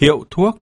hiệu thuốc.